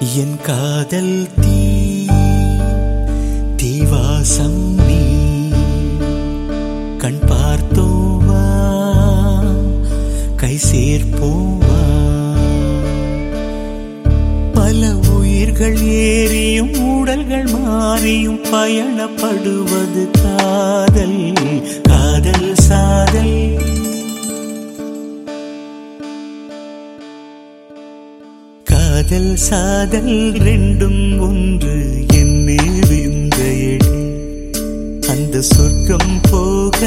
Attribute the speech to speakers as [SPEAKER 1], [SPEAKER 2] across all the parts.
[SPEAKER 1] என் காதல் தீ தீவாசம் நீ. கண் பார்த்தோவா கை சேர்ப்போவா. பல உயிர்கள் ஏறியும் உடல்கள் மாறியும் பயணப்படுவது காதல் காதல் சா சாதல் ரெண்டும் ஒன்று என்னே விந்தையடி அந்த சொர்க்கம் போக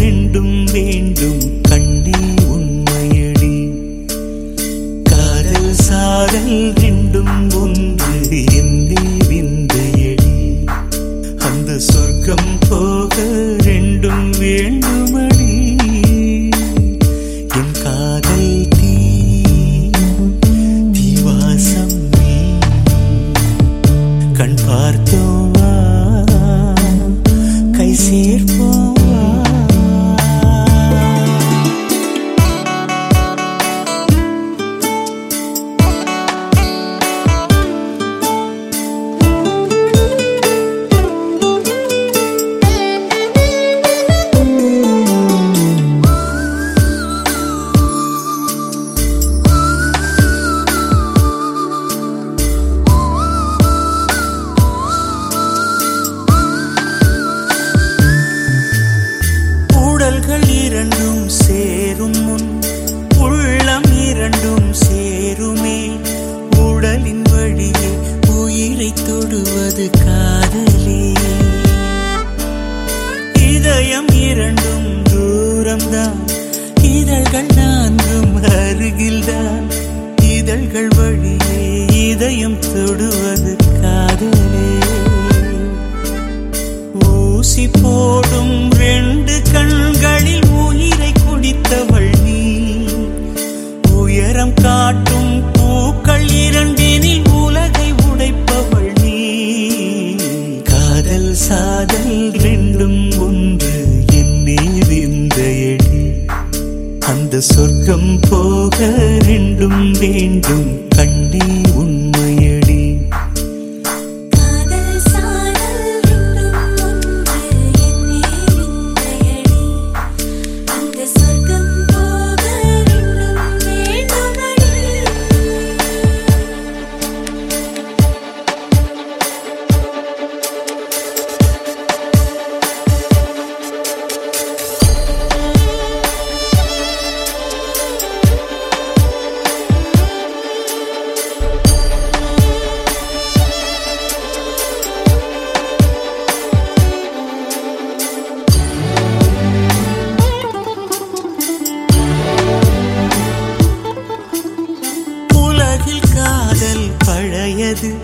[SPEAKER 1] ரெண்டும் வேண்டும் கண்ணே உண்மையடி. காதல் சாதல் ரெண்டும் ஒன்று என்னே விந்தையடி. அந்த சொர்க்கம் போக ரெண்டும் வேண்டும் கண் பார்த்தோமா கை சேர்ப்போம். இரண்டும் சேருமே. உடலின் வழியே உயிரை தொடுவது காதலே. இதயம் இரண்டும் தூரம்தான். இதழ்கள் நான்கும் அருகில்தான். இதழ்கள் வழியே இதயம் தொடுவது காதலே. ஊசி போடும் ரெண்டு சாதல் ரெண்டும் ஒன்று என்னே விந்தையடி. அந்த சொர்க்கம் போக ரெண்டும் வேண்டும். பழையது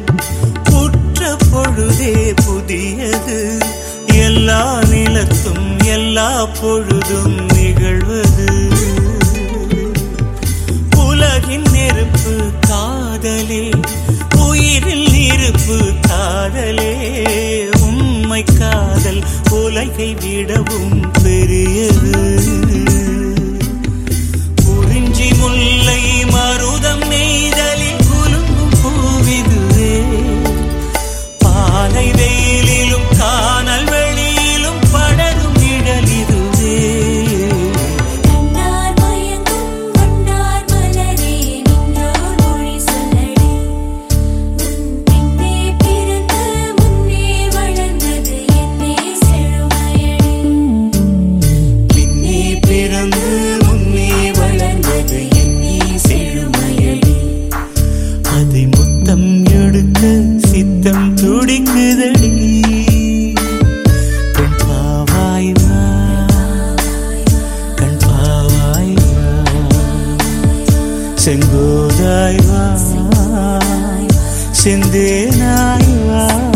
[SPEAKER 1] புற்ற பொழுதே புதியது. எல்லா நிலத்தும் எல்லா பொழுதும் நிகழ்வது. உலகின் நெருப்பு காதலே உயிரில் இருப்பு காதலே. உம்மை காதல் உலகை விடவும் sin de na